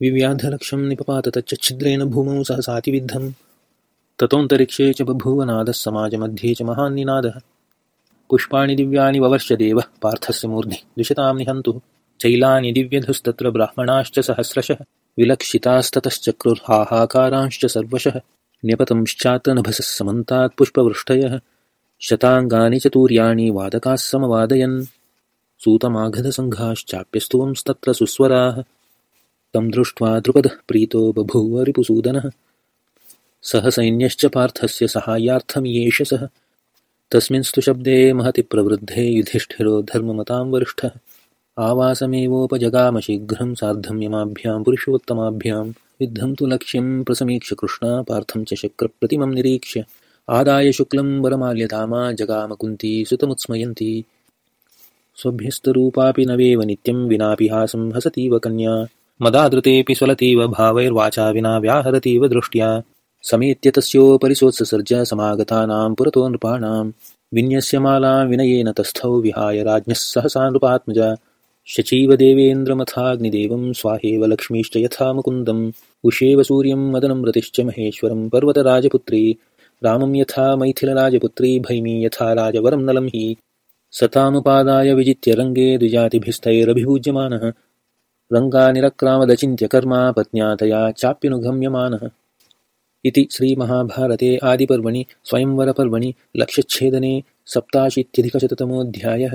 विव्याधलक्ष्यं निपपात तच्चिद्रेण भूमौ सहसातिविद्धम् ततोऽन्तरिक्षे च बभूवनादः समाजमध्ये च महान्निनादः। पुष्पाणि दिव्यानि ववर्ष देवः पार्थस्य मूर्ध्नि द्विषतां निहन्तुः। चैलानि दिव्यधुस्तत्र ब्राह्मणाश्च सहस्रशः। विलक्षितास्ततश्चक्रुर्हाहाकारांश्च सर्वशः। न्यपतंश्चात्र नभसः समन्तात् पुष्पवृष्टयः। शताङ्गानि चतुर्याणि वादकाः समवादयन्। सूतमाघधसङ्घाश्चाप्यस्तुवंस्तत्र सुस्वराः तं दृष्ट्वा द्रुपदः प्रीतो बभूव रिपुसूदनः। सह सैन्यश्च पार्थस्य सहायार्थमियेष सः। तस्मिंस्तु शब्दे महति प्रवृद्धे युधिष्ठिरो धर्ममतां वरिष्ठः। आवासमेवोपजगामशीघ्रं सार्धं यमाभ्यां पुरुषोत्तमाभ्यां। युद्धं तु लक्ष्यं प्रसमीक्ष्य कृष्णा पार्थं च शक्रप्रतिमं निरीक्ष्य। आदाय शुक्लं वरमाल्यधामा जगामकुन्ती सुतमुत्स्मयन्ती। स्वभ्यस्तरूपापि नवेव नित्यं विनापि हासं हसतीव कन्या मदादृतेऽपि स्वलतीव भावैर्वाचा विना व्याहरतीव दृष्ट्या समेत्य तस्योपरिसोत्ससर्ज समागतानां पुरतो नृपाणां विन्यस्य मालां विनयेन तस्थौ विहाय राज्ञः सहसा नृपात्मजा। शचीव देवेन्द्रमथाग्निदेवं स्वाहेव लक्ष्मीश्च यथा मुकुन्दम्। उषेव सूर्यं मदनं रतिश्च महेश्वरं पर्वतराजपुत्री। रामं यथा मैथिलराजपुत्री भैमी यथा राजवरं नलं हि। सतामुपादाय विजित्य रङ्गे द्विजातिभिस्तैरभिभूज्यमानः रङ्गानिरक्रामदचिन्त्यकर्मा पत्न्या तया चाप्यनुगम्यमानः। इति श्रीमहाभारते आदिपर्वणि स्वयंवरपर्वणि लक्षच्छेदने सप्ताशीत्यधिकशततमोऽध्यायः